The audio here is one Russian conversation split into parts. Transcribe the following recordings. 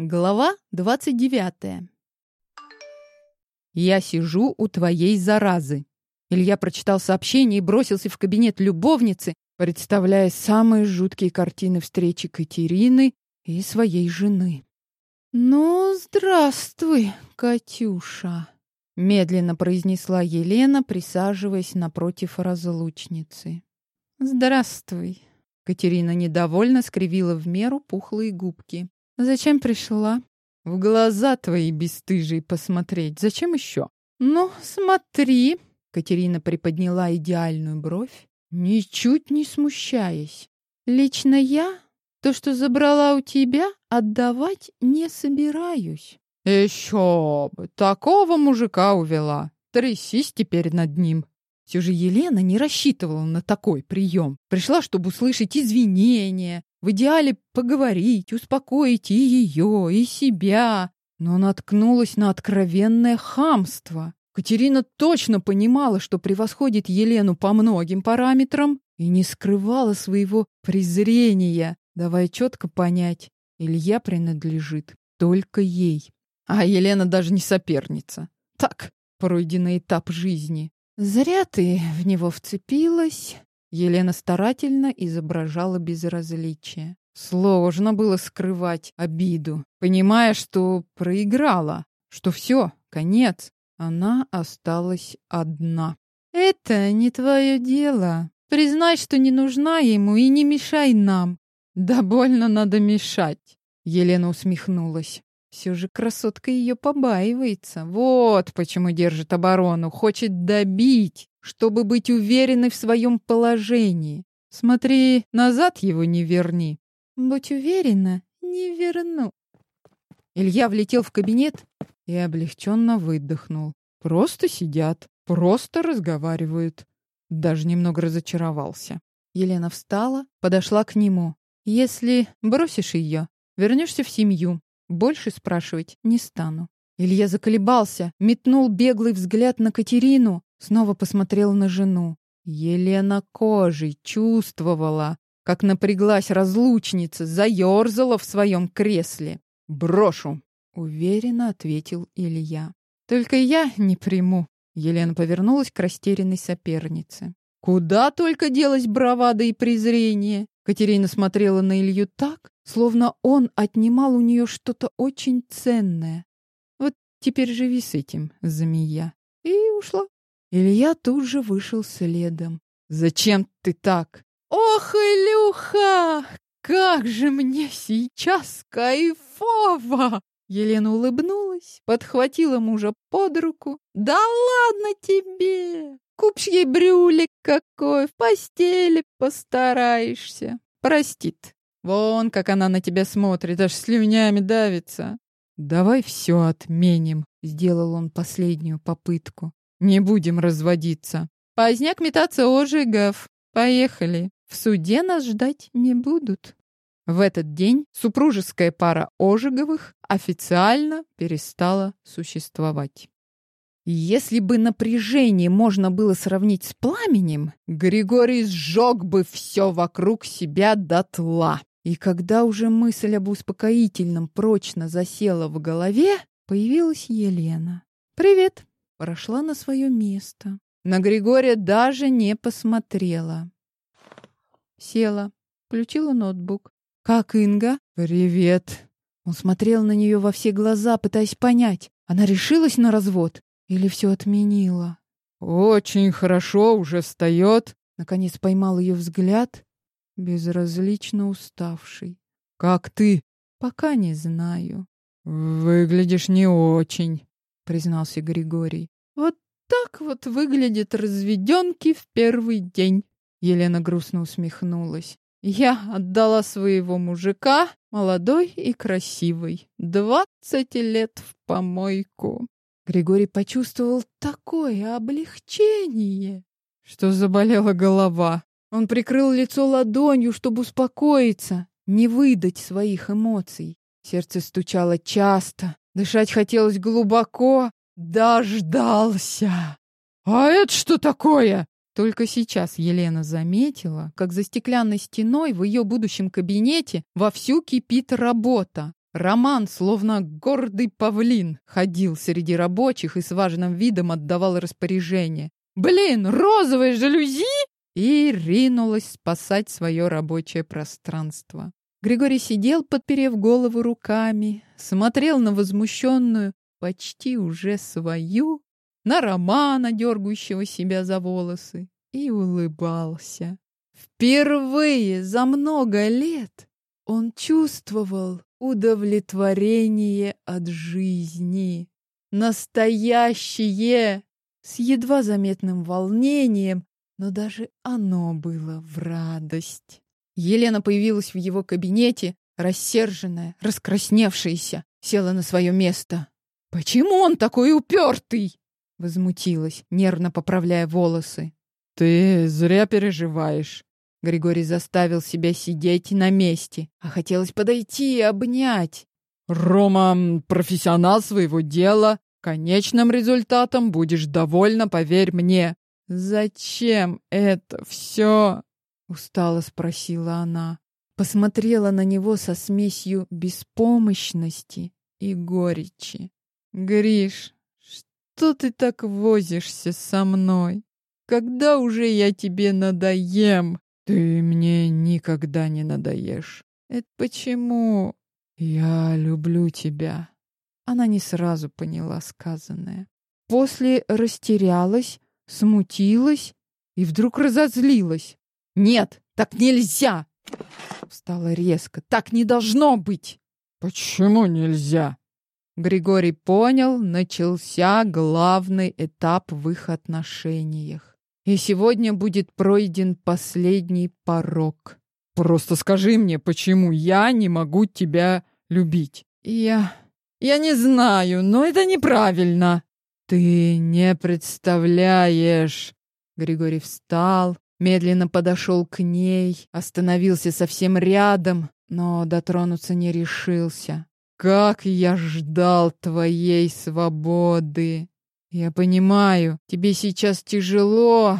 Глава 29. Я сижу у твоей заразы. Илья прочитал сообщение и бросился в кабинет любовницы, представляя самые жуткие картины встречи Катерины и своей жены. «Ну, здравствуй, Катюша», — медленно произнесла Елена, присаживаясь напротив разлучницы. «Здравствуй». Катерина недовольно скривила в меру пухлые губки. Зачем пришла? В глаза твои бесстыжие посмотреть. Зачем еще? Ну, смотри. Катерина приподняла идеальную бровь, ничуть не смущаясь. Лично я то, что забрала у тебя, отдавать не собираюсь. Еще бы, такого мужика увела. Трясись теперь над ним. Все же Елена не рассчитывала на такой прием. Пришла, чтобы услышать извинения, в идеале поговорить, успокоить и ее, и себя. Но наткнулась на откровенное хамство. Катерина точно понимала, что превосходит Елену по многим параметрам и не скрывала своего презрения, давая четко понять, Илья принадлежит только ей. А Елена даже не соперница. Так, пройденный этап жизни. Зря ты в него вцепилась, Елена старательно изображала безразличие. Сложно было скрывать обиду, понимая, что проиграла, что все, конец. Она осталась одна. «Это не твое дело. Признай, что не нужна ему и не мешай нам». «Да больно надо мешать», — Елена усмехнулась. Все же красотка ее побаивается. Вот почему держит оборону, хочет добить, чтобы быть уверенной в своем положении. Смотри, назад его не верни. Будь уверена, не верну. Илья влетел в кабинет и облегченно выдохнул. Просто сидят, просто разговаривают. Даже немного разочаровался. Елена встала, подошла к нему. Если бросишь ее, вернешься в семью. Больше спрашивать не стану. Илья заколебался, метнул беглый взгляд на Катерину, снова посмотрел на жену. Елена кожей чувствовала, как напряглась разлучница, заерзала в своем кресле. «Брошу!» — уверенно ответил Илья. «Только я не приму». Елена повернулась к растерянной сопернице. Куда только делась бравада и презрение. Катерина смотрела на Илью так, словно он отнимал у нее что-то очень ценное. Вот теперь живи с этим, змея. И ушла. Илья тут же вышел следом. «Зачем ты так?» «Ох, Илюха! Как же мне сейчас кайфово!» Елена улыбнулась, подхватила мужа под руку. «Да ладно тебе! Купишь ей брюлик какой, в постели постараешься. Простит. Вон, как она на тебя смотрит, аж слюнями давится. Давай все отменим, сделал он последнюю попытку. Не будем разводиться. Поздняк метаться ожигов. Поехали. В суде нас ждать не будут. В этот день супружеская пара Ожеговых официально перестала существовать. Если бы напряжение можно было сравнить с пламенем, Григорий сжег бы все вокруг себя дотла. И когда уже мысль об успокоительном прочно засела в голове, появилась Елена. «Привет!» Прошла на свое место. На Григория даже не посмотрела. Села, включила ноутбук. «Как Инга?» «Привет!» Он смотрел на нее во все глаза, пытаясь понять, она решилась на развод или все отменила. «Очень хорошо, уже встает!» Наконец поймал ее взгляд, безразлично уставший. «Как ты?» «Пока не знаю». «Выглядишь не очень», — признался Григорий. «Вот так вот выглядят разведенки в первый день». Елена грустно усмехнулась. Я отдала своего мужика, молодой и красивый, двадцать лет в помойку. Григорий почувствовал такое облегчение, что заболела голова. Он прикрыл лицо ладонью, чтобы успокоиться, не выдать своих эмоций. Сердце стучало часто, дышать хотелось глубоко. Дождался! «А это что такое?» Только сейчас Елена заметила, как за стеклянной стеной в ее будущем кабинете вовсю кипит работа. Роман, словно гордый павлин, ходил среди рабочих и с важным видом отдавал распоряжение. «Блин, розовые жалюзи!» И ринулась спасать свое рабочее пространство. Григорий сидел, подперев голову руками, смотрел на возмущенную, почти уже свою, на Романа, дергающего себя за волосы, и улыбался. Впервые за много лет он чувствовал удовлетворение от жизни. Настоящее, с едва заметным волнением, но даже оно было в радость. Елена появилась в его кабинете, рассерженная, раскрасневшаяся, села на свое место. «Почему он такой упертый?» — возмутилась, нервно поправляя волосы. «Ты зря переживаешь». Григорий заставил себя сидеть на месте, а хотелось подойти и обнять. «Рома — профессионал своего дела. Конечным результатом будешь довольна, поверь мне». «Зачем это все?» Устало спросила она. Посмотрела на него со смесью беспомощности и горечи. Гриш, что ты так возишься со мной? Когда уже я тебе надоем? Ты мне никогда не надоешь. Это почему? Я люблю тебя. Она не сразу поняла сказанное. После растерялась, смутилась и вдруг разозлилась. Нет, так нельзя. Встала резко. Так не должно быть. Почему нельзя? Григорий понял, начался главный этап в их отношениях. И сегодня будет пройден последний порог. Просто скажи мне, почему я не могу тебя любить? Я... я не знаю, но это неправильно. Ты не представляешь. Григорий встал, медленно подошел к ней, остановился совсем рядом, но дотронуться не решился. «Как я ждал твоей свободы! Я понимаю, тебе сейчас тяжело!»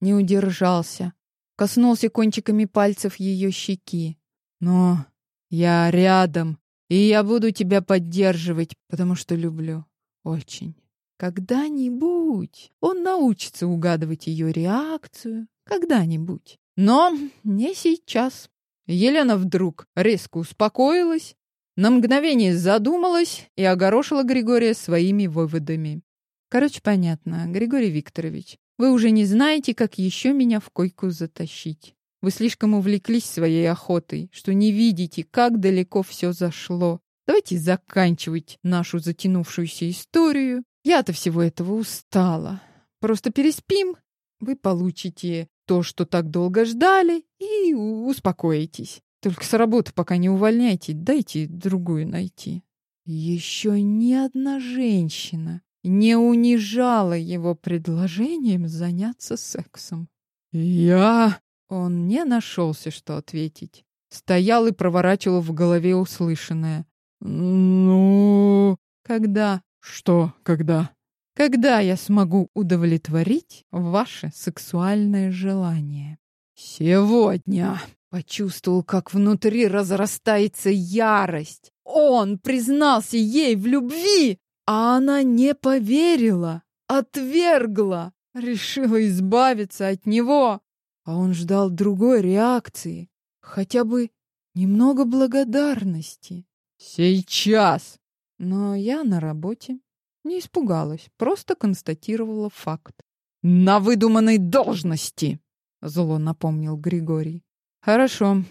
Не удержался, коснулся кончиками пальцев ее щеки. «Но я рядом, и я буду тебя поддерживать, потому что люблю. Очень. Когда-нибудь он научится угадывать ее реакцию, когда-нибудь. Но не сейчас. Елена вдруг резко успокоилась, на мгновение задумалась и огорошила Григория своими выводами. Короче, понятно, Григорий Викторович, вы уже не знаете, как еще меня в койку затащить. Вы слишком увлеклись своей охотой, что не видите, как далеко все зашло. Давайте заканчивать нашу затянувшуюся историю. Я-то всего этого устала. Просто переспим, вы получите то, что так долго ждали, и успокоитесь. Только с работы пока не увольняйте, дайте другую найти. Еще ни одна женщина не унижала его предложением заняться сексом. Я... Он не нашелся, что ответить. Стоял и проворачивал в голове услышанное. «Ну...» «Когда?» «Что когда?» Когда я смогу удовлетворить ваше сексуальное желание? Сегодня. Почувствовал, как внутри разрастается ярость. Он признался ей в любви, а она не поверила, отвергла, решила избавиться от него. А он ждал другой реакции, хотя бы немного благодарности. Сейчас. Но я на работе. Не испугалась, просто констатировала факт. «На выдуманной должности!» — зло напомнил Григорий. «Хорошо.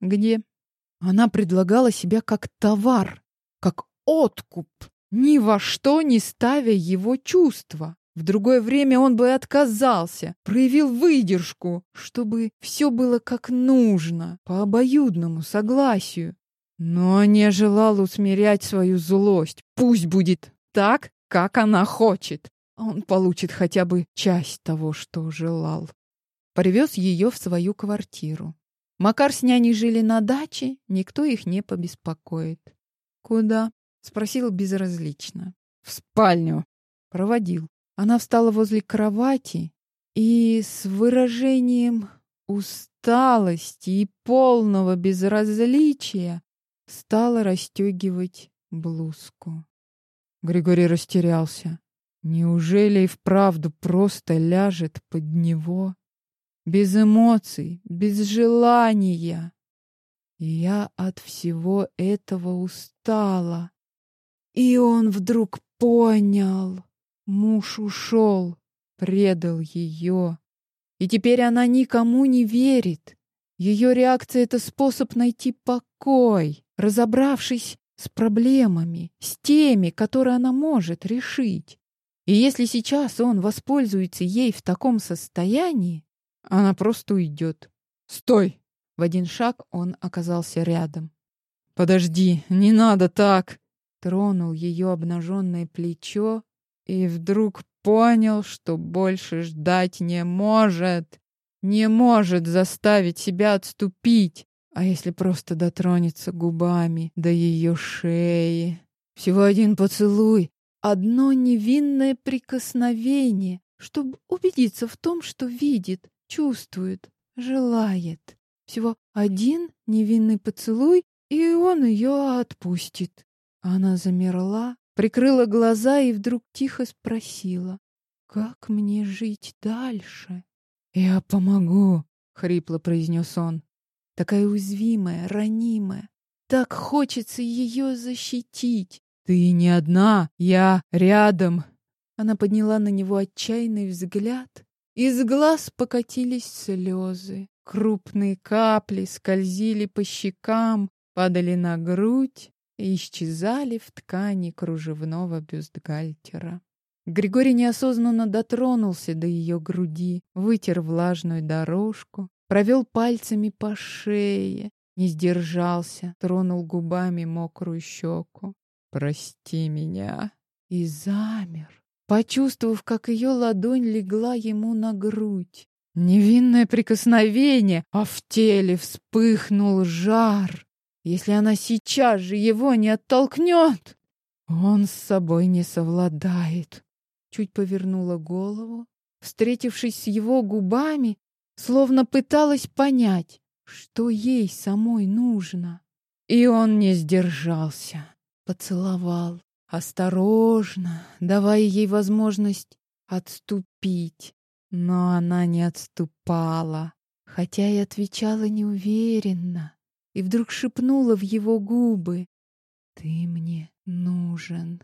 Где?» Она предлагала себя как товар, как откуп, ни во что не ставя его чувства. В другое время он бы отказался, проявил выдержку, чтобы все было как нужно, по обоюдному согласию. Но не желал усмирять свою злость. Пусть будет так, как она хочет. Он получит хотя бы часть того, что желал. Привез ее в свою квартиру. Макар с няней жили на даче, никто их не побеспокоит. «Куда?» — спросил безразлично. «В спальню». Проводил. Она встала возле кровати и с выражением усталости и полного безразличия стала расстегивать блузку. Григорий растерялся. Неужели и вправду просто ляжет под него? Без эмоций, без желания. Я от всего этого устала. И он вдруг понял. Муж ушел, предал ее. И теперь она никому не верит. Ее реакция — это способ найти покой, разобравшись с проблемами, с теми, которые она может решить. И если сейчас он воспользуется ей в таком состоянии, она просто уйдет. «Стой!» В один шаг он оказался рядом. «Подожди, не надо так!» Тронул ее обнаженное плечо и вдруг понял, что больше ждать не может. Не может заставить себя отступить. А если просто дотронется губами до ее шеи? Всего один поцелуй, одно невинное прикосновение, чтобы убедиться в том, что видит, чувствует, желает. Всего один невинный поцелуй, и он ее отпустит. Она замерла, прикрыла глаза и вдруг тихо спросила, «Как мне жить дальше?» «Я помогу», — хрипло произнес он. Такая уязвимая, ранимая. Так хочется ее защитить. «Ты не одна, я рядом». Она подняла на него отчаянный взгляд. Из глаз покатились слезы. Крупные капли скользили по щекам, падали на грудь и исчезали в ткани кружевного бюстгальтера. Григорий неосознанно дотронулся до ее груди, вытер влажную дорожку, провел пальцами по шее, не сдержался, тронул губами мокрую щеку. «Прости меня!» И замер, почувствовав, как ее ладонь легла ему на грудь. Невинное прикосновение, а в теле вспыхнул жар. Если она сейчас же его не оттолкнет, он с собой не совладает чуть повернула голову, встретившись с его губами, словно пыталась понять, что ей самой нужно. И он не сдержался, поцеловал, осторожно, давая ей возможность отступить. Но она не отступала, хотя и отвечала неуверенно, и вдруг шепнула в его губы «Ты мне нужен».